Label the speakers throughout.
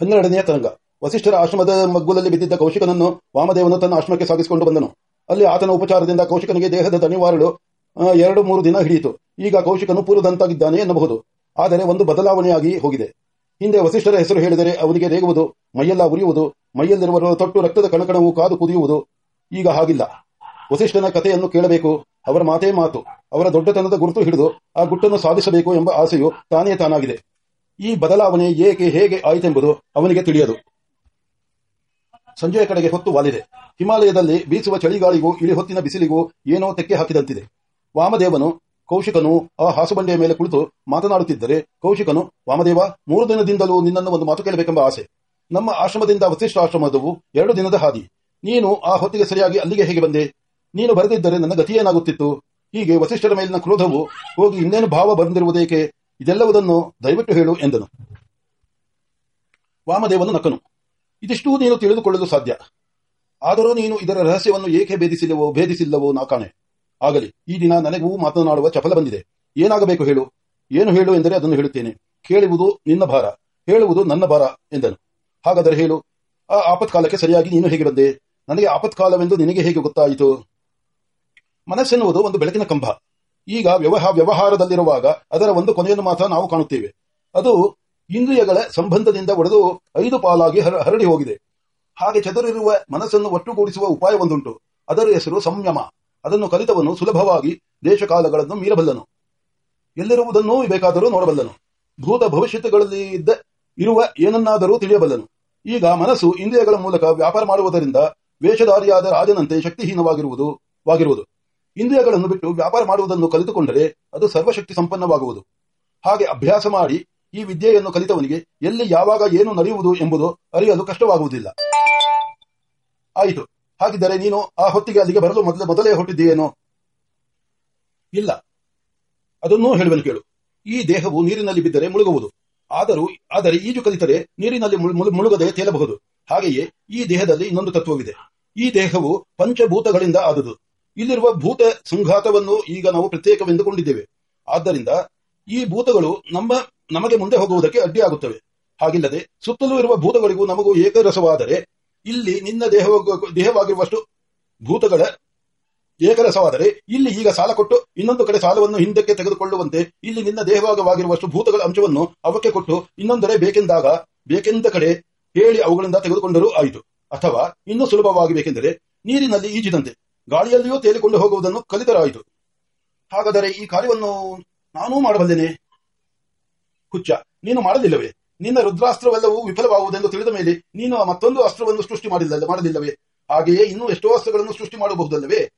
Speaker 1: ಹನ್ನೆರಡನೆಯ ತರಂಗ. ವಸಿಷ್ಠರ ಆಶ್ರಮದ ಮಗ್ಗುಲಲ್ಲಿ ಬಿದ್ದಿದ್ದ ಕೌಶಿಕನನ್ನು ವಾಮದೇವನು ತನ್ನ ಆಶ್ರಮಕ್ಕೆ ಸಾಗಿಸಿಕೊಂಡು ಬಂದನು. ಅಲ್ಲಿ ಆತನ ಉಪಚಾರದಿಂದ ಕೌಶಿಕನಿಗೆ ದೇಹದ ದಣಿವಾರಳು ಎರಡು ಮೂರು ದಿನ ಹಿಡಿಯಿತು. ಈಗ ಕೌಶಿಕನು ಪೂರ್ವದಂತಾಗಿದ್ದಾನೆ ಎನ್ನಬಹುದು. ಆದರೆ ಒಂದು ಬದಲಾವಣೆಯಾಗಿ ಹೋಗಿದೆ. ಹಿಂದೆ ವಸಿಷ್ಠರ ಹೆಸರು ಹೇಳಿದರೆ ಅವನಿಗೆ ರೇಗುವುದು, ಮೈಯೆಲ್ಲ ಉರಿಯುವುದು ಮೈಯಲ್ಲಿರುವ ತೊಟ್ಟು ರಕ್ತದ ಕಣಕಣವು ಕಾದು ಕುದಿಯುವುದು. ಈಗ ಹಾಗಿಲ್ಲ. ವಸಿಷ್ಠನ ಕಥೆಯನ್ನು ಕೇಳಬೇಕು. ಅವರ ಮಾತೇ ಮಾತು. ಅವರ ದೊಡ್ಡತನದ ಗುರುತು ಹಿಡಿದು ಆ ಗುಟ್ಟನ್ನು ಸಾಧಿಸಬೇಕು ಎಂಬ ಆಸೆಯು ತಾನೇ ತಾನಾಗಿದೆ. ಈ ಬದಲಾವಣೆ ಏಕೆ ಹೇಗೆ ಆಯಿತೆಂಬುದು ಅವನಿಗೆ ತಿಳಿಯದು. ಸಂಜೆಯ ಕಡೆಗೆ ಹೊತ್ತು ವಾಲಿದೆ. ಹಿಮಾಲಯದಲ್ಲಿ ಬೀಸುವ ಚಳಿಗಾಳಿಗೂ, ಇಳಿ ಹೊತ್ತಿನ ಬಿಸಿಲಿಗೂ ಏನೋ ತೆಕ್ಕೆ ಹಾಕಿದಂತಿದೆ. ವಾಮದೇವನು, ಕೌಶಿಕನು ಆ ಹಾಸುಬಂಡೆಯ ಮೇಲೆ ಕುಳಿತು ಮಾತನಾಡುತ್ತಿದ್ದರೆ, ಕೌಶಿಕನು, ವಾಮದೇವ, ಮೂರು ದಿನದಿಂದಲೂ ನಿನ್ನನ್ನು ಒಂದು ಮಾತು ಕೇಳಬೇಕೆಂಬ ಆಸೆ. ನಮ್ಮ ಆಶ್ರಮದಿಂದ ವಸಿಷ್ಠ ಆಶ್ರಮದವು ಎರಡು ದಿನದ ಹಾದಿ. ನೀನು ಆ ಹೊತ್ತಿಗೆ ಸರಿಯಾಗಿ ಅಲ್ಲಿಗೆ ಹೇಗೆ ಬಂದೆ? ನೀನು ಬರೆದಿದ್ದರೆ ನನ್ನ ಗತಿಯೇನಾಗುತ್ತಿತ್ತು ಹೀಗೆ ವಸಿಷ್ಠರ ಮೇಲಿನ ಕ್ರೋಧವು ಹೋಗಿ ಇನ್ನೇನು ಭಾವ ಬಂದಿರುವುದೇಕೆ? ಇದೆಲ್ಲವುದನ್ನು ದಯವಿಟ್ಟು ಹೇಳು ಎಂದನು. ವಾಮದೇವನು ನಕ್ಕನು. ಇದಿಷ್ಟೂ ನೀನು ತಿಳಿದುಕೊಳ್ಳಲು ಸಾಧ್ಯ. ಆದರೂ ನೀನು ಇದರ ರಹಸ್ಯವನ್ನು ಏಕೆ ಭೇದಿಸಿಲ್ಲವೋ ಭೇದಿಸಿಲ್ಲವೋ ನಾಕಾಣೆ ಆಗಲಿ, ಈ ದಿನ ನನಗೂ ಮಾತನಾಡುವ ಚಪಲ ಬಂದಿದೆ. ಏನಾಗಬೇಕು ಹೇಳು. ಏನು ಹೇಳು ಎಂದರೆ ಅದನ್ನು ಹೇಳುತ್ತೇನೆ. ಕೇಳುವುದು ನಿನ್ನ ಭಾರ. ಹೇಳುವುದು ನನ್ನ ಭಾರ ಎಂದನು. ಹಾಗಾದರೆ ಹೇಳು, ಆ ಆಪತ್ಕಾಲಕ್ಕೆ ಸರಿಯಾಗಿ ನೀನು ಹೇಗೆ ಬಂದೆ? ನನಗೆ ಆಪತ್ಕಾಲವೆಂದು ನಿನಗೆ ಹೇಗೆ ಗೊತ್ತಾಯಿತು? ಮನಸ್ಸೆನ್ನುವುದು ಒಂದು ಬೆಳಕಿನ ಕಂಬ. ಈಗ ವ್ಯವಹಾರ ವ್ಯವಹಾರದಲ್ಲಿರುವಾಗ ಅದರ ಒಂದು ಕೊನೆಯನ್ನು ಮಾತ್ರ ನಾವು ಕಾಣುತ್ತೇವೆ. ಅದು ಇಂದ್ರಿಯಗಳ ಸಂಬಂಧದಿಂದ ಒಡೆದು ಐದು ಪಾಲಾಗಿ ಹರ- ಹರಡಿ ಹೋಗಿದೆ. ಹಾಗೆ ಚದುರಿರುವ ಮನಸ್ಸನ್ನು ಒಟ್ಟುಗೂಡಿಸುವ ಉಪಾಯ ಒಂದುಂಟು. ಅದರ ಹೆಸರು ಸಂಯಮ. ಅದನ್ನು ಕಲಿತವನು ಸುಲಭವಾಗಿ ದೇಶಕಾಲಗಳನ್ನು ಮೀರಬಲ್ಲನು. ಎಲ್ಲಿರುವುದನ್ನೂ ಬೇಕಾದರೂ ನೋಡಬಲ್ಲನು. ಭೂತ ಭವಿಷ್ಯತ್ತುಗಳಲ್ಲಿ ಇದ್ದ, ಇರುವ ಏನನ್ನಾದರೂ ತಿಳಿಯಬಲ್ಲನು. ಈಗ ಮನಸ್ಸು ಇಂದ್ರಿಯಗಳ ಮೂಲಕ ವ್ಯಾಪಾರ ಮಾಡುವುದರಿಂದ ವೇಷಧಾರಿಯಾದ ರಾಜನಂತೆ ಶಕ್ತಿಹೀನವಾಗಿರುವುದು ವಾಗಿರುವುದು ಇಂದ್ರಿಯಗಳನ್ನು ಬಿಟ್ಟು ವ್ಯಾಪಾರ ಮಾಡುವುದನ್ನು ಕಲಿತುಕೊಂಡರೆ ಅದು ಸರ್ವಶಕ್ತಿ ಸಂಪನ್ನವಾಗುವುದು. ಹಾಗೆ ಅಭ್ಯಾಸ ಮಾಡಿ ಈ ವಿದ್ಯೆಯನ್ನು ಕಲಿತವನಿಗೆ ಎಲ್ಲಿ ಯಾವಾಗ ಏನು ನಡೆಯುವುದು ಎಂಬುದು ಅರಿಯಲು ಕಷ್ಟವಾಗುವುದಿಲ್ಲ. ಆಯಿತು. ಹಾಗಿದ್ದರೆ ನೀನು ಆ ಹೊತ್ತಿಗೆ ಅಲ್ಲಿಗೆ ಬರಲು ಮೊದಲೇ ಮೊದಲೇ ಹೊಟ್ಟಿದ್ದೀಯೇನೋ ಇಲ್ಲ. ಅದನ್ನು ಹೇಳುವನು ಕೇಳು. ಈ ದೇಹವು ನೀರಿನಲ್ಲಿ ಬಿದ್ದರೆ ಮುಳುಗುವುದು. ಆದರೂ, ಆದರೆ ಈಜು ಕಲಿತರೆ ನೀರಿನಲ್ಲಿ ಮುಳು- ಮುಳು- ಮುಳುಗದೆ ತೇಲಬಹುದು. ಹಾಗೆಯೇ ಈ ದೇಹದಲ್ಲಿ ಇನ್ನೊಂದು ತತ್ವವಿದೆ. ಈ ದೇಹವು ಪಂಚಭೂತಗಳಿಂದ ಆದುದು. ಇಲ್ಲಿರುವ ಭೂತ ಸಂಘಾತವನ್ನು ಈಗ ನಾವು ಪ್ರತ್ಯೇಕವೆಂದುಕೊಂಡಿದ್ದೇವೆ. ಆದ್ದರಿಂದ ಈ ಭೂತಗಳು ನಮ್ಮ, ನಮಗೆ ಮುಂದೆ ಹೋಗುವುದಕ್ಕೆ ಅಡ್ಡಿಯಾಗುತ್ತವೆ. ಹಾಗಿಲ್ಲದೆ ಸುತ್ತಲೂ ಇರುವ ಭೂತಗಳಿಗೂ ನಮಗೂ ಏಕರಸವಾದರೆ, ಇಲ್ಲಿ ನಿನ್ನ ದೇಹ ದೇಹವಾಗಿರುವಷ್ಟು ಭೂತಗಳ ಏಕರಸವಾದರೆ, ಇಲ್ಲಿ ಈಗ ಸಾಲ ಕೊಟ್ಟು ಇನ್ನೊಂದು ಕಡೆ ಸಾಲವನ್ನು ಹಿಂದಕ್ಕೆ ತೆಗೆದುಕೊಳ್ಳುವಂತೆ, ಇಲ್ಲಿ ನಿನ್ನ ದೇಹವಾಗವಾಗಿರುವಷ್ಟು ಭೂತಗಳ ಅಂಶವನ್ನು ಅವಕ್ಕೆ ಕೊಟ್ಟು ಇನ್ನೊಂದರೆ ಬೇಕೆಂದಾಗ, ಬೇಕೆಂದ ಕಡೆ ಹೇಳಿ ಅವುಗಳಿಂದ ತೆಗೆದುಕೊಂಡರೂ ಆಯಿತು. ಅಥವಾ ಇನ್ನೂ ಸುಲಭವಾಗಿ ಬೇಕೆಂದರೆ, ನೀರಿನಲ್ಲಿ ಈಜಿದಂತೆ ಗಾಳಿಯಲ್ಲಿಯೂ ತೇಲಿಕೊಂಡು ಹೋಗುವುದನ್ನು ಕಲಿತರಾಯಿತು. ಹಾಗಾದರೆ ಈ ಕಾರ್ಯವನ್ನು ನಾನೂ ಮಾಡಬಲ್ಲೇನೆ? ಹುಚ್ಚ, ನೀನು ಮಾಡಲಿಲ್ಲವೇ? ನಿನ್ನ ರುದ್ರಾಸ್ತ್ರವೆಲ್ಲವೂ ವಿಫಲವಾಗುವುದೆಂದು ತಿಳಿದ ಮೇಲೆ ನೀನು ಮತ್ತೊಂದು ಅಸ್ತ್ರವನ್ನು ಸೃಷ್ಟಿ ಮಾಡಿಲ್ಲ ಮಾಡಲಿಲ್ಲವೇ? ಹಾಗೆಯೇ ಇನ್ನೂ ಎಷ್ಟೋ ಅಸ್ತ್ರಗಳನ್ನು ಸೃಷ್ಟಿ ಮಾಡಬಹುದಲ್ಲವೇ?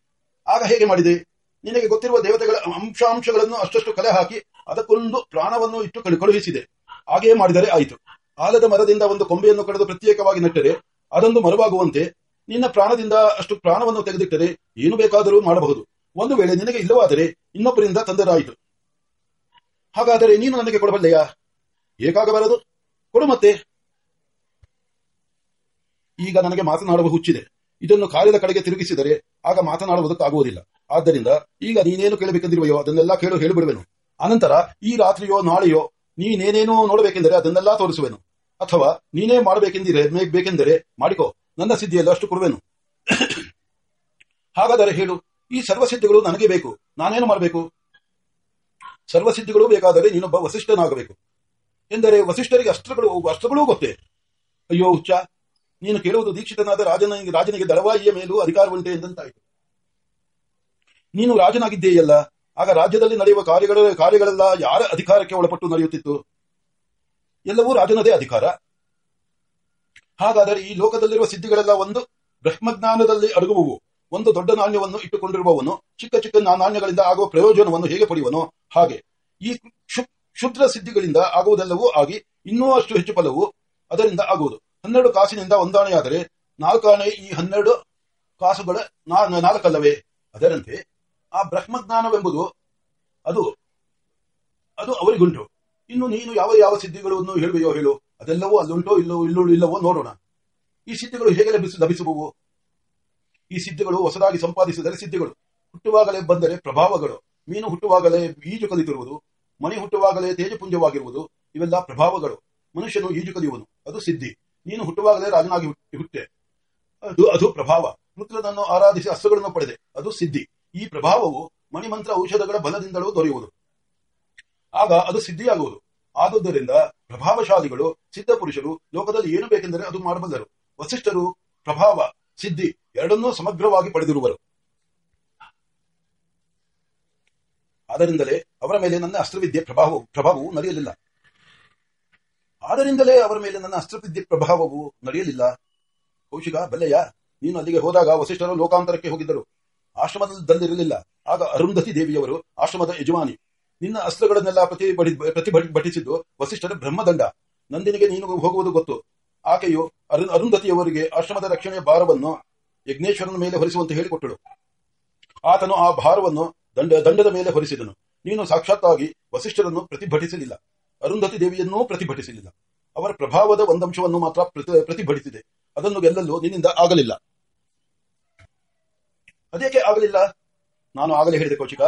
Speaker 1: ಆಗ ಹೇಗೆ ಮಾಡಿದೆ? ನಿನಗೆ ಗೊತ್ತಿರುವ ದೇವತೆಗಳ ಅಂಶಾಂಶಗಳನ್ನು ಅಷ್ಟಷ್ಟು ಕಲೆ ಹಾಕಿ ಅದಕ್ಕೊಂದು ಪ್ರಾಣವನ್ನು ಇಟ್ಟು ಕಳು- ಕಳುಹಿಸಿದೆ. ಹಾಗೆಯೇ ಮಾಡಿದರೆ ಆಯಿತು. ಆಲದ ಮರದಿಂದ ಒಂದು ಕೊಂಬೆಯನ್ನು ಕಡಿದು ಪ್ರತ್ಯೇಕವಾಗಿ ನೆಟ್ಟರೆ ಅದೊಂದು ಮರವಾಗುವಂತೆ ನಿನ್ನ ಪ್ರಾಣದಿಂದ ಅಷ್ಟು ಪ್ರಾಣವನ್ನು ತೆಗೆದಿಟ್ಟರೆ ಏನು ಬೇಕಾದರೂ ಮಾಡಬಹುದು. ಒಂದು ವೇಳೆ ನಿನಗೆ ಇಲ್ಲವಾದರೆ ಇನ್ನೊಬ್ಬರಿಂದ ತಂದರಾಯಿತು. ಹಾಗಾದರೆ ನೀನು ನನಗೆ ಕೊಡಬಲ್ಲೆಯಾ? ಏಕಾಗಬಾರದು ಕೊಡು ಮತ್ತೆ. ಈಗ ನನಗೆ ಮಾತನಾಡುವ ಹುಚ್ಚಿದೆ. ಇದನ್ನು ಕಾರ್ಯದ ಕಡೆಗೆ ತಿರುಗಿಸಿದರೆ ಆಗ ಮಾತನಾಡುವುದಕ್ಕಾಗುವುದಿಲ್ಲ. ಆದ್ದರಿಂದ ಈಗ ನೀನೇನು ಕೇಳಬೇಕೆಂದಿರುವೆಯೋ ಅದನ್ನೆಲ್ಲ ಕೇಳು ಹೇಳಿಬಿಡುವೆನು. ಅನಂತರ ಈ ರಾತ್ರಿಯೋ ನಾಳೆಯೋ ನೀನೇನೇನೋ ನೋಡಬೇಕೆಂದರೆ ಅದನ್ನೆಲ್ಲ ತೋರಿಸುವೆನು. ಅಥವಾ ನೀನೇ ಮಾಡಬೇಕೆಂದಿರೇ ಬೇಕೆಂದರೆ ಮಾಡಿಕೋ. ನನ್ನ ಸಿದ್ಧಿಯಲ್ಲಿ ಅಷ್ಟು ಕೊಡುವೆನು. ಹಾಗಾದರೆ ಹೇಳು, ಈ ಸರ್ವಸಿದ್ಧಿಗಳು ನನಗೆ ಬೇಕು, ನಾನೇನು ಮಾಡಬೇಕು? ಸರ್ವಸಿದ್ಧಿಗಳು ಬೇಕಾದರೆ ನೀನೊಬ್ಬ ವಸಿಷ್ಠನಾಗಬೇಕು. ಎಂದರೆ ವಸಿಷ್ಠರಿಗೆ ಅಸ್ತ್ರಗಳು ಅಸ್ತ್ರಗಳೂ ಗೊತ್ತೇ? ಅಯ್ಯೋ, ಹುಚ್ಚ, ನೀನು ಕೇಳುವುದು ದೀಕ್ಷಿತನಾದ ರಾಜನ, ರಾಜನಿಗೆ ದಳವಾಯಿಯ ಮೇಲೂ ಅಧಿಕಾರವುಂಟೆ ಎಂದಂತಾಯಿತು. ನೀನು ರಾಜನಾಗಿದ್ದೇಯಲ್ಲ, ಆಗ ರಾಜ್ಯದಲ್ಲಿ ನಡೆಯುವ ಕಾರ್ಯಗಳ, ಕಾರ್ಯಗಳೆಲ್ಲ ಯಾರ ಅಧಿಕಾರಕ್ಕೆ ಒಳಪಟ್ಟು ನಡೆಯುತ್ತಿತ್ತು? ಎಲ್ಲವೂ ರಾಜನದೇ ಅಧಿಕಾರ. ಹಾಗಾದರೆ ಈ ಲೋಕದಲ್ಲಿರುವ ಸಿದ್ಧಿಗಳೆಲ್ಲ ಒಂದು ಬ್ರಹ್ಮಜ್ಞಾನದಲ್ಲಿ ಅಡಗುವವು. ಒಂದು ದೊಡ್ಡ ನಾಣ್ಯವನ್ನು ಇಟ್ಟುಕೊಂಡಿರುವವನು, ಚಿಕ್ಕ ಚಿಕ್ಕ ನಾಣ್ಯಗಳಿಂದ ಆಗುವ ಪ್ರಯೋಜನವನ್ನು ಹೇಗೆ ಪಡೆಯುವನು ಹಾಗೆ. ಈ ಕ್ಷು- ಕ್ಷುದ್ರ ಸಿದ್ಧಿಗಳಿಂದ ಆಗುವುದೆಲ್ಲವೂ ಆಗಿ ಇನ್ನೂ ಅಷ್ಟು ಹೆಚ್ಚು ಫಲವು ಅದರಿಂದ ಆಗುವುದು. ಹನ್ನೆರಡು ಕಾಸಿನಿಂದ ಒಂದಾಣೆಯಾದರೆ ನಾಲ್ಕಾಣೆ ಈ ಹನ್ನೆರಡು ಕಾಸುಗಳ ನಾಲ್ಕಲ್ಲವೇ? ಅದರಂತೆ ಆ ಬ್ರಹ್ಮಜ್ಞಾನವೆಂಬುದು ಅದು ಅದು ಅವರಿಗುಂಟು. ಇನ್ನು ನೀನು ಯಾವ ಯಾವ ಸಿದ್ಧಿಗಳನ್ನು ಹೇಳುವೆಯೋ ಹೇಳು. ಅದೆಲ್ಲವೂ ಅಲ್ಲುಂಟೋ ಇಲ್ಲೋ ಇಲ್ಲೋ ಇಲ್ಲವೋ ನೋಡೋಣ. ಈ ಸಿದ್ಧಿಗಳು ಹೇಗೆ ಲಭಿಸಿ ಲಭಿಸುವವು ಈ ಸಿದ್ಧಿಗಳು ಹೊಸದಾಗಿ ಸಂಪಾದಿಸಿದರೆ ಸಿದ್ಧಿಗಳು. ಹುಟ್ಟುವಾಗಲೇ ಬಂದರೆ ಪ್ರಭಾವಗಳು. ಮೀನು ಹುಟ್ಟುವಾಗಲೇ ಈಜು ಕಲಿತಿರುವುದು ಮನೆ ಹುಟ್ಟುವಾಗಲೇ ತೇಜಪುಂಜವಾಗಿರುವುದು, ಇವೆಲ್ಲ ಪ್ರಭಾವಗಳು. ಮನುಷ್ಯನು ಈಜು ಕಲಿಯುವನು. ಅದು ಸಿದ್ಧಿ. ನೀನು ಹುಟ್ಟುವಾಗಲೇ ರಾಜನಾಗಿ ಹುಟ್ಟಿ- ಹುಟ್ಟೆ. ಅದು ಅದು ಪ್ರಭಾವ. ರುದ್ರನನ್ನು ಆರಾಧಿಸಿ ಅಸ್ತ್ರಗಳನ್ನು ಪಡೆದೆ. ಅದು ಸಿದ್ಧಿ. ಈ ಪ್ರಭಾವವು ಮಣಿಮಂತ್ರ ಔಷಧಗಳ ಬಲದಿಂದಲೂ ದೊರೆಯುವುದು. ಆಗ ಅದು ಸಿದ್ಧಿಯಾಗುವುದು. ಆದುದರಿಂದ ಪ್ರಭಾವಶಾಲಿಗಳು, ಸಿದ್ಧಪುರುಷರು ಲೋಕದಲ್ಲಿ ಏನು ಬೇಕೆಂದರೆ ಅದು ಮಾಡಬಲ್ಲರು. ವಸಿಷ್ಠರು ಪ್ರಭಾವ, ಸಿದ್ಧಿ ಎರಡನ್ನೂ ಸಮಗ್ರವಾಗಿ ಪಡೆದಿರುವರು. ಆದ್ದರಿಂದಲೇ ಅವರ ಮೇಲೆ ನನ್ನ ಅಸ್ತ್ರವಿದ್ಯೆ ಪ್ರಭಾವವು ಪ್ರಭಾವವು ನಡೆಯಲಿಲ್ಲ. ಆದ್ದರಿಂದಲೇ ಅವರ ಮೇಲೆ ನನ್ನ ಅಸ್ತ್ರವಿದ್ಯೆ ಪ್ರಭಾವವು ನಡೆಯಲಿಲ್ಲ. ಕೌಶಿಕ ಬಲ್ಲೆಯ ನೀನು ಅಲ್ಲಿಗೆ ಹೋದಾಗ ವಸಿಷ್ಠರು ಲೋಕಾಂತರಕ್ಕೆ ಹೋಗಿದ್ದರು. ಆಶ್ರಮದಲ್ಲಿರಲಿಲ್ಲ. ಆಗ ಅರುಂಧತಿ ದೇವಿಯವರು ಆಶ್ರಮದ ಯಜಮಾನಿ ನಿನ್ನ ಅಸ್ತ್ರಗಳನ್ನೆಲ್ಲ ಪ್ರತಿ ಪ್ರತಿಭಟಿಸಿದ್ದು ವಸಿಷ್ಠರ ಬ್ರಹ್ಮದಂಡ. ನಂದಿನಿಗೆ ನೀನು ಹೋಗುವುದು ಗೊತ್ತು. ಆಕೆಯು ಅರು ಅರುಂಧತಿಯವರಿಗೆ ಆಶ್ರಮದ ರಕ್ಷಣೆಯ ಭಾರವನ್ನು ಯಜ್ಞೇಶ್ವರನ ಮೇಲೆ ಹೊರಿಸುವಂತೆ ಹೇಳಿಕೊಟ್ಟಳು. ಆತನು ಆ ಭಾರವನ್ನು ದಂಡ, ದಂಡದ ಮೇಲೆ ಹೊರಿಸಿದನು. ನೀನು ಸಾಕ್ಷಾತ್ತಾಗಿ ವಸಿಷ್ಠರನ್ನು ಪ್ರತಿಭಟಿಸಲಿಲ್ಲ. ಅರುಂಧತಿ ದೇವಿಯನ್ನೂ ಪ್ರತಿಭಟಿಸಲಿಲ್ಲ. ಅವರ ಪ್ರಭಾವದ ಒಂದಂಶವನ್ನು ಮಾತ್ರ ಪ್ರತಿ- ಪ್ರತಿಭಟಿಸಿದೆ. ಅದನ್ನು ಗೆಲ್ಲಲು ನಿನ್ನಿಂದ ಆಗಲಿಲ್ಲ. ಅದೇಕೆ ಆಗಲಿಲ್ಲ? ನಾನು ಆಗಲೇ ಹೇಳಿದೆ ಕೌಶಿಕ.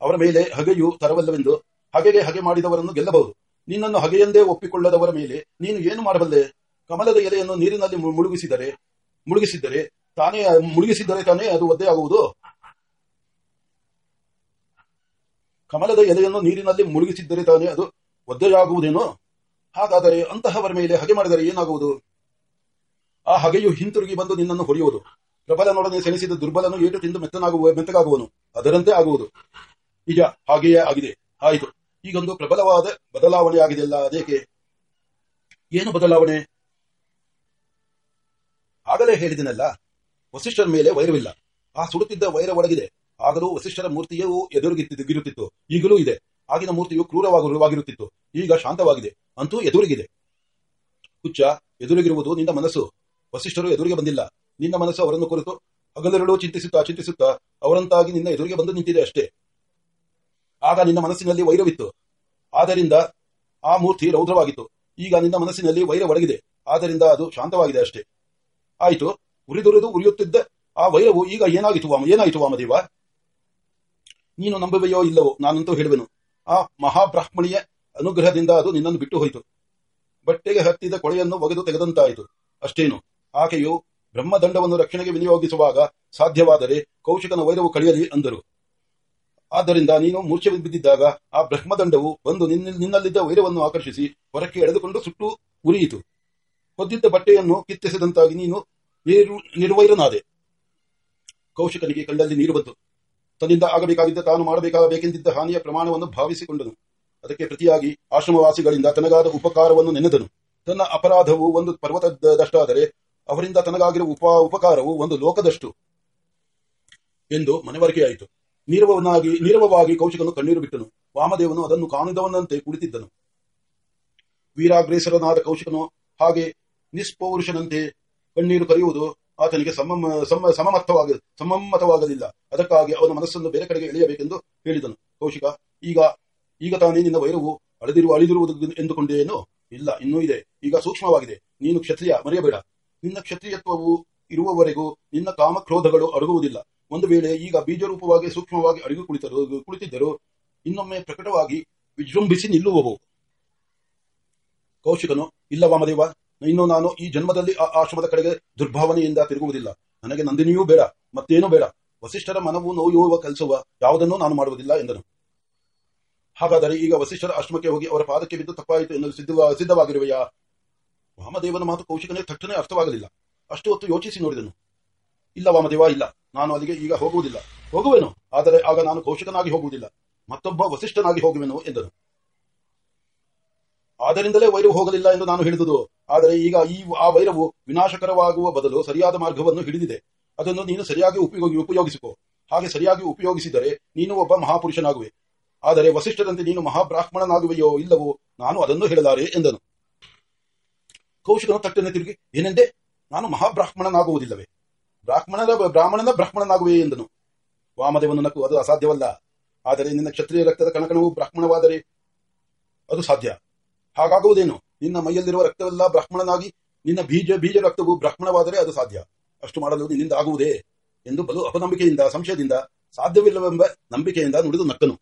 Speaker 1: ಅವರ ಮೇಲೆ ಹಗೆಯು ತರವಲ್ಲವೆಂದು ಹಗೆಗೆ ಹಗೆ ಮಾಡಿದವರನ್ನು ಗೆಲ್ಲಬಹುದು. ನಿನ್ನನ್ನು ಹಗೆಯೆಂದೇ ಒಪ್ಪಿಕೊಳ್ಳದವರ ಮೇಲೆ ನೀನು ಏನು ಮಾಡಬಲ್ಲೆ? ಕಮಲದ ಎಲೆಯನ್ನು ನೀರಿನಲ್ಲಿ ಮುಳುಗಿಸಿದರೆ, ಮುಳುಗಿಸಿದ್ದರೆ ತಾನೇ ಮುಳುಗಿಸಿದ್ದರೆ ತಾನೇ ಅದು ಒದ್ದೆ ಆಗುವುದು? ಕಮಲದ ಎಲೆಯನ್ನು ನೀರಿನಲ್ಲಿ ಮುಳುಗಿಸಿದ್ದರೆ ತಾನೇ ಅದು ಒದ್ದೆಯಾಗುವುದೇನು? ಹಾಗಾದರೆ ಅಂತಹವರ ಮೇಲೆ ಹಗೆ ಮಾಡಿದರೆ ಏನಾಗುವುದು? ಆ ಹಗೆಯು ಹಿಂತಿರುಗಿ ಬಂದು ನಿನ್ನನ್ನು ಹೊಡೆಯುವುದು. ಪ್ರಬಲನೊಡನೆ ಸೆಣಸಿದ ದುರ್ಬಲನು ಏಟು ತಿಂದು ಮೆತ್ತನಾಗುವ, ಮೆತ್ತಗಾಗುವನು. ಅದರಂತೆ ಆಗುವುದು. ನಿಜ ಹಾಗೆಯೇ ಆಗಿದೆ. ಆಯಿತು. ಈಗೊಂದು ಪ್ರಬಲವಾದ ಬದಲಾವಣೆ ಆಗಿದೆಯಲ್ಲ ಅದೇಕೆ? ಏನು ಬದಲಾವಣೆ? ಆಗಲೇ ಹೇಳಿದನಲ್ಲ, ವಸಿಷ್ಠರ ಮೇಲೆ ವೈರವಿಲ್ಲ. ಆ ಸುಡುತ್ತಿದ್ದ ವೈರ ಒಡಗಿದೆ ಆಗಲೂ ವಸಿಷ್ಠರ ಮೂರ್ತಿಯೂ ಎದುರುಗಿರುತ್ತಿತ್ತು ಈಗಲೂ ಇದೆ. ಆಗಿನ ಮೂರ್ತಿಯು ಕ್ರೂರವಾಗಿರುವಾಗಿರುತ್ತಿತ್ತು. ಈಗ ಶಾಂತವಾಗಿದೆ. ಅಂತೂ ಎದುರಿಗಿದೆ. ಹುಚ್ಚ, ಎದುರಿಗಿರುವುದು ನಿನ್ನ ಮನಸ್ಸು. ವಸಿಷ್ಠರು ಎದುರಿಗೆ ಬಂದಿಲ್ಲ. ನಿನ್ನ ಮನಸ್ಸು ಅವರನ್ನು ಕುರಿತು, ಹಗಲೆರಳು ಚಿಂತಿಸುತ್ತಾ ಚಿಂತಿಸುತ್ತಾ ಅವರಂತಾಗಿ ನಿನ್ನ ಎದುರಿಗೆ ಬಂದು ನಿಂತಿದೆ ಅಷ್ಟೇ. ಆಗ ನಿನ್ನ ಮನಸ್ಸಿನಲ್ಲಿ ವೈರವಿತ್ತು. ಆದ್ದರಿಂದ ಆ ಮೂರ್ತಿ ರೌದ್ರವಾಗಿತ್ತು. ಈಗ ನಿನ್ನ ಮನಸ್ಸಿನಲ್ಲಿ ವೈರ ಒಡಗಿದೆ ಆದ್ದರಿಂದ ಅದು ಶಾಂತವಾಗಿದೆ ಅಷ್ಟೇ. ಆಯಿತು. ಉರಿದುರಿದು ಉರಿಯುತ್ತಿದ್ದ ಆ ವೈರವು ಈಗ ಏನಾಗಿತು ವಾಮ ಏನಾಯಿತು ವಾಮದೇವ? ನೀನು ನಂಬುವೆಯೋ ಇಲ್ಲವೋ? ನಾನಂತೂ ಹೇಳುವೆನು. ಆ ಮಹಾಬ್ರಾಹ್ಮಣಿಯ ಅನುಗ್ರಹದಿಂದ ಅದು ನಿನ್ನನ್ನು ಬಿಟ್ಟು ಹೋಯಿತು. ಬಟ್ಟೆಗೆ ಹತ್ತಿದ ಕೊಳೆಯನ್ನು ಒಗೆದು ತೆಗೆದಂತಾಯಿತು. ಅಷ್ಟೇನು. ಆಕೆಯು ಬ್ರಹ್ಮದಂಡವನ್ನು ರಕ್ಷಣೆಗೆ ವಿನಿಯೋಗಿಸುವಾಗ ಸಾಧ್ಯವಾದರೆ ಕೌಶಿಕನ ವೈರವು ಕಳೆಯಲಿ ಅಂದರು. ಆದ್ದರಿಂದ ನೀನು ಮೂರ್ಛೆ ಬಿದ್ದಿದ್ದಾಗ ಆ ಬ್ರಹ್ಮದಂಡವು ಬಂದು ನಿನ್ನ ನಿನ್ನಲ್ಲಿದ್ದ ವೈರವನ್ನು ಆಕರ್ಷಿಸಿ ಹೊರಕ್ಕೆ ಎಳೆದುಕೊಂಡು ಸುಟ್ಟು ಉರಿಯಿತು. ಹೊದ್ದಿದ್ದ ಬಟ್ಟೆಯನ್ನು ಕಿತ್ತೆಸೆದಂತಾಗಿ ನೀನು ನಿರು- ನಿರ್ವೈರನಾದೆ. ಕೌಶಿಕನಿಗೆ ಕಣ್ಣಲ್ಲಿ ನೀರು ಬಂತು. ತನ್ನಿಂದ ಆಗಬೇಕಾಗಿದ್ದ ತಾನು ಮಾಡಬೇಕಾಗಬೇಕೆಂದಿದ್ದ ಹಾನಿಯ ಪ್ರಮಾಣವನ್ನು ಭಾವಿಸಿಕೊಂಡನು. ಅದಕ್ಕೆ ಪ್ರತಿಯಾಗಿ ಆಶ್ರಮವಾಸಿಗಳಿಂದ ತನಗಾದ ಉಪಕಾರವನ್ನು ನೆನೆದನು. ತನ್ನ ಅಪರಾಧವು ಒಂದು ಪರ್ವತದಷ್ಟಾದರೆ ಅವರಿಂದ ತನಗಾಗಿರುವ ಉಪ ಉಪಕಾರವು ಒಂದು ಲೋಕದಷ್ಟು ಎಂದು ಮನವರಿಕೆಯಾಯಿತು. ನೀರವನಾಗಿ, ನೀರವವಾಗಿ ಕೌಶಿಕನು ಕಣ್ಣೀರು ಬಿಟ್ಟನು. ವಾಮದೇವನು ಅದನ್ನು ಕಾಣಿದವನಂತೆ ಕುಳಿತಿದ್ದನು. ವೀರಾಗ್ರೇಸರನಾದ ಕೌಶಿಕನು ಹಾಗೆ ನಿಸ್ಪೌರುಷನಂತೆ ಕಣ್ಣೀರು ಕರೆಯುವುದು ಆತನಿಗೆ ಸಮಮ, ಸಮ ಸಮಮತವಾಗ ಸಮಮ್ಮತವಾಗಲಿಲ್ಲ. ಅದಕ್ಕಾಗಿ ಅವನ ಮನಸ್ಸನ್ನು ಬೇರೆ ಕಡೆಗೆ ಎಳೆಯಬೇಕೆಂದು ಹೇಳಿದನು. ಕೌಶಿಕ, ಈಗ ಈಗ ತಾನೇ ನಿನ್ನ ವೈರವು ಅಳೆದಿರುವ ಅಳಿದಿರುವುದು ಎಂದುಕೊಂಡೇನು? ಇಲ್ಲ, ಇನ್ನೂ ಇದೆ. ಈಗ ಸೂಕ್ಷ್ಮವಾಗಿದೆ. ನೀನು ಕ್ಷತ್ರಿಯ, ಮರೆಯಬೇಡ. ನಿನ್ನ ಕ್ಷತ್ರಿಯತ್ವವು ಇರುವವರೆಗೂ ನಿನ್ನ ಕಾಮಕ್ರೋಧಗಳು ಅಡಗುವುದಿಲ್ಲ. ಒಂದು ವೇಳೆ ಈಗ ಬೀಜರೂಪವಾಗಿ ಸೂಕ್ಷ್ಮವಾಗಿ ಅಡಿಗೆ ಕುಳಿತರು, ಕುಳಿತಿದ್ದರು ಇನ್ನೊಮ್ಮೆ ಪ್ರಕಟವಾಗಿ ವಿಜೃಂಭಿಸಿ ನಿಲ್ಲುವವು. ಕೌಶಿಕನು, ಇಲ್ಲ ವಾಮದೇವ, ಇನ್ನು ನಾನು ಈ ಜನ್ಮದಲ್ಲಿ ಆ ಆಶ್ರಮದ ಕಡೆಗೆ ದುರ್ಭಾವನೆಯಿಂದ ತಿರುಗುವುದಿಲ್ಲ. ನನಗೆ ನಂದಿನಿಯೂ ಬೇಡ, ಮತ್ತೇನೂ ಬೇಡ. ವಸಿಷ್ಠರ ಮನವು ನೋಯುವ ಕೆಲಸವ ಯಾವುದನ್ನೂ ನಾನು ಮಾಡುವುದಿಲ್ಲ ಎಂದನು. ಹಾಗಾದರೆ ಈಗ ವಸಿಷ್ಠರ ಆಶ್ರಮಕ್ಕೆ ಹೋಗಿ ಅವರ ಪಾದಕ್ಕೆ ಬಿದ್ದು ತಪ್ಪಾಯಿತು ಎಂದು ಸಿದ್ಧ ಸಿದ್ಧವಾಗಿರುವೆಯಾ? ವಾಮದೇವನ ಮಾತು ಕೌಶಿಕನೇ ತಕ್ಷಣ ಅರ್ಥವಾಗಲಿಲ್ಲ. ಅಷ್ಟು ಹೊತ್ತು ಯೋಚಿಸಿ ನೋಡಿದನು. ಇಲ್ಲ ವಾಮದೇವ ಇಲ್ಲ. ನಾನು ಅಲ್ಲಿಗೆ ಈಗ ಹೋಗುವುದಿಲ್ಲ. ಹೋಗುವೆನು. ಆದರೆ ಆಗ ನಾನು ಕೌಶಿಕನಾಗಿ ಹೋಗುವುದಿಲ್ಲ. ಮತ್ತೊಬ್ಬ ವಸಿಷ್ಠನಾಗಿ ಹೋಗುವೆನು ಎಂದನು. ಆದ್ದರಿಂದಲೇ ವೈರವು ಹೋಗಲಿಲ್ಲ ಎಂದು ನಾನು ಹೇಳಿದುದು. ಆದರೆ ಈಗ ಈ ಆ ವೈರವು ವಿನಾಶಕರವಾಗುವ ಬದಲು ಸರಿಯಾದ ಮಾರ್ಗವನ್ನು ಹಿಡಿದಿದೆ. ಅದನ್ನು ನೀನು ಸರಿಯಾಗಿ ಉಪಯೋಗಿ, ಉಪಯೋಗಿಸಿಕೋ. ಹಾಗೆ ಸರಿಯಾಗಿ ಉಪಯೋಗಿಸಿದರೆ ನೀನು ಒಬ್ಬ ಮಹಾಪುರುಷನಾಗುವೆ. ಆದರೆ ವಸಿಷ್ಠರಂತೆ ನೀನು ಮಹಾಬ್ರಾಹ್ಮಣನಾಗುವೆಯೋ ಇಲ್ಲವೋ ನಾನು ಅದನ್ನು ಹೇಳಲಾರೆ ಎಂದನು. ಕೌಶಿಕನು ತಟ್ಟನೆ ತಿರುಗಿ, ಏನೆಂದೆ? ನಾನು ಮಹಾಬ್ರಾಹ್ಮಣನಾಗುವುದಿಲ್ಲವೇ? ಬ್ರಾಹ್ಮಣನ ಬ್ರಾಹ್ಮಣನ ಬ್ರಾಹ್ಮಣನಾಗುವೆ ಎಂದನು. ವಾಮದೇವನು ನಕ್ಕು, ಅದು ಅಸಾಧ್ಯವಲ್ಲ. ಆದರೆ ನಿನ್ನ ಕ್ಷತ್ರಿಯ ರಕ್ತದ ಕಣಕಣವು ಬ್ರಾಹ್ಮಣವಾದರೆ ಅದು ಸಾಧ್ಯ. ಹಾಗಾಗುವುದೇನು? ನಿನ್ನ ಮೈಯಲ್ಲಿರುವ ರಕ್ತವೆಲ್ಲ ಬ್ರಾಹ್ಮಣನಾಗಿ, ನಿನ್ನ ಬೀಜ ಬೀಜ ರಕ್ತವು ಬ್ರಾಹ್ಮಣವಾದರೆ ಅದು ಸಾಧ್ಯ. ಅಷ್ಟು ಮಾಡಲು ನಿನ್ನಿಂದ ಆಗುವುದೇ? ಎಂದು ಬಲು ಅಪನಂಬಿಕೆಯಿಂದ, ಸಂಶಯದಿಂದ, ಸಾಧ್ಯವಿಲ್ಲವೆಂಬ ನಂಬಿಕೆಯಿಂದ ನುಡಿದು ನಕ್ಕನು.